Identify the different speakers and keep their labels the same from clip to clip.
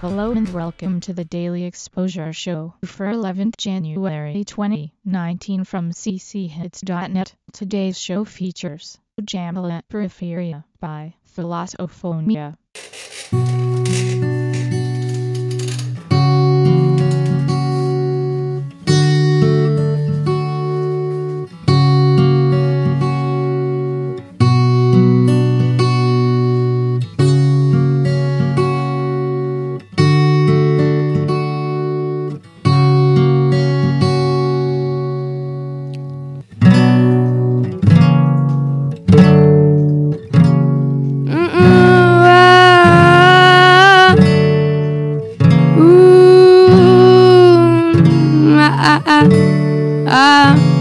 Speaker 1: Hello and welcome to the Daily Exposure Show for 11th January 2019 from cchits.net. Today's show features Jamila Periferia by Philosophonia.
Speaker 2: ciò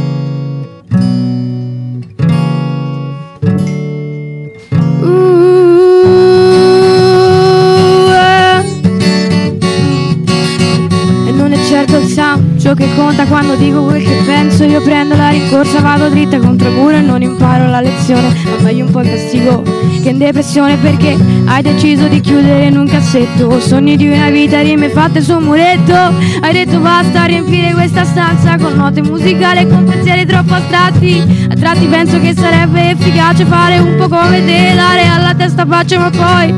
Speaker 2: rincorsa, vado dritta contro il e non imparo la lezione. Ma meglio un po' in castigo che in depressione Perché hai deciso di chiudere in un cassetto. Sogni di una vita, rime fatte su un muretto. Hai detto basta riempire questa stanza Con note musicali e con pensieri troppo astratti. A tratti penso che sarebbe efficace fare un po' come te Dare alla testa pace ma poi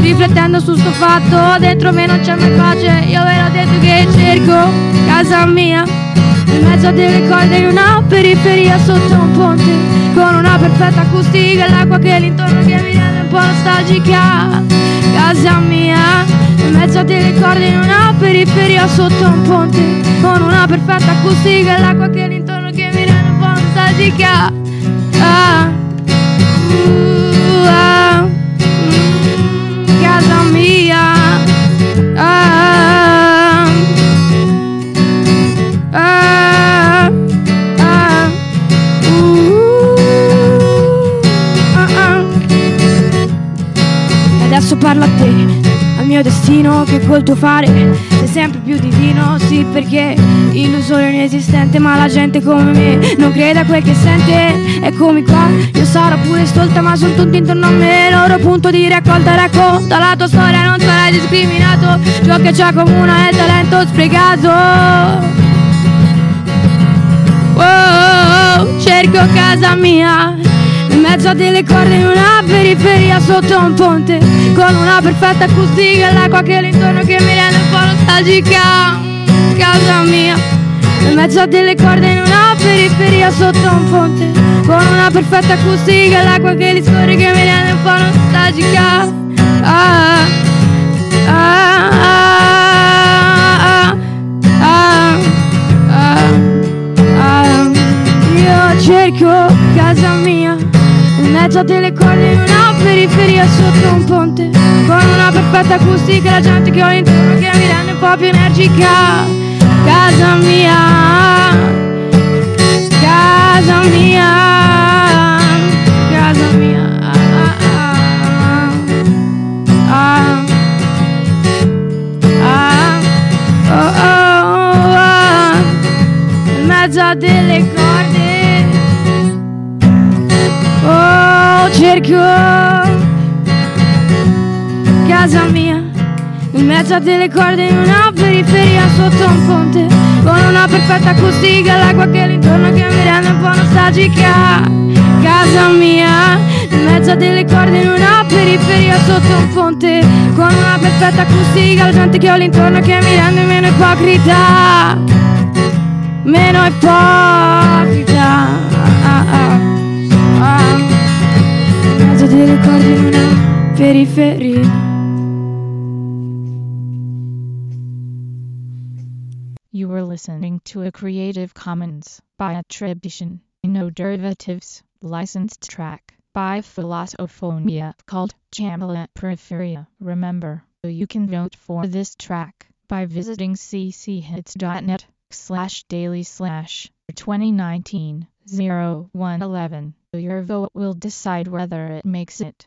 Speaker 2: Riflettendo su sto fatto, dentro me non c'è mai pace. Io ve l'ho detto che cerco casa mia In mezzo a delle corde in una periferia sotto un ponte Con una perfetta acustica e l'acqua che l'intorno che mi rende un po' nostalgica Casa mia In mezzo a delle corde in una periferia sotto un ponte Con una perfetta acustica e l'acqua che l'intorno che mi rende un po' nostalgica ah. uh, adesso parlo a te, al mio destino che col tuo fare sei sempre più divino, sì perché illusore inesistente, ma la gente come me non crede a quel che sente. Eccomi qua, io sarò pure stolta, ma sono tutti intorno a me, loro punto di raccolta racconta la tua storia, non sarai discriminato, ciò che ci accomuna è il talento sprecato. Oh, cerco casa mia in mezzo a delle corde in una periferia sotto un ponte con una perfetta acustica e l'acqua che l'intorno che mi rende un po' nostalgica. Casa mia in mezzo a delle corde in una periferia sotto un ponte con una perfetta acustica e l'acqua che li scorre che mi rende un po' nostalgica. Ah, ah, in mezzo a delle corde in una periferia sotto un ponte con una perfetta acustica la gente che ho intorno che mi rende un po' più energica casa mia casa mia casa mia ah, ah, oh, oh, ah, in mezzo a delle corde Cerco casa mia in mezzo a delle corde in una periferia sotto un ponte con una perfetta acustica l'acqua che l'intorno che mi rende un po' nostalgica. Casa mia in mezzo a delle corde in una periferia sotto un ponte con una perfetta acustica la gente che ho l'intorno che mi rende meno ipocrita. Meno ipocrita
Speaker 1: You were listening to a Creative Commons by attribution, no derivatives, licensed track by Philosophonia called Jamila Periferia. Remember, you can vote for this track by visiting cchits.net slash daily slash 2019 0111. Your vote will decide whether it makes it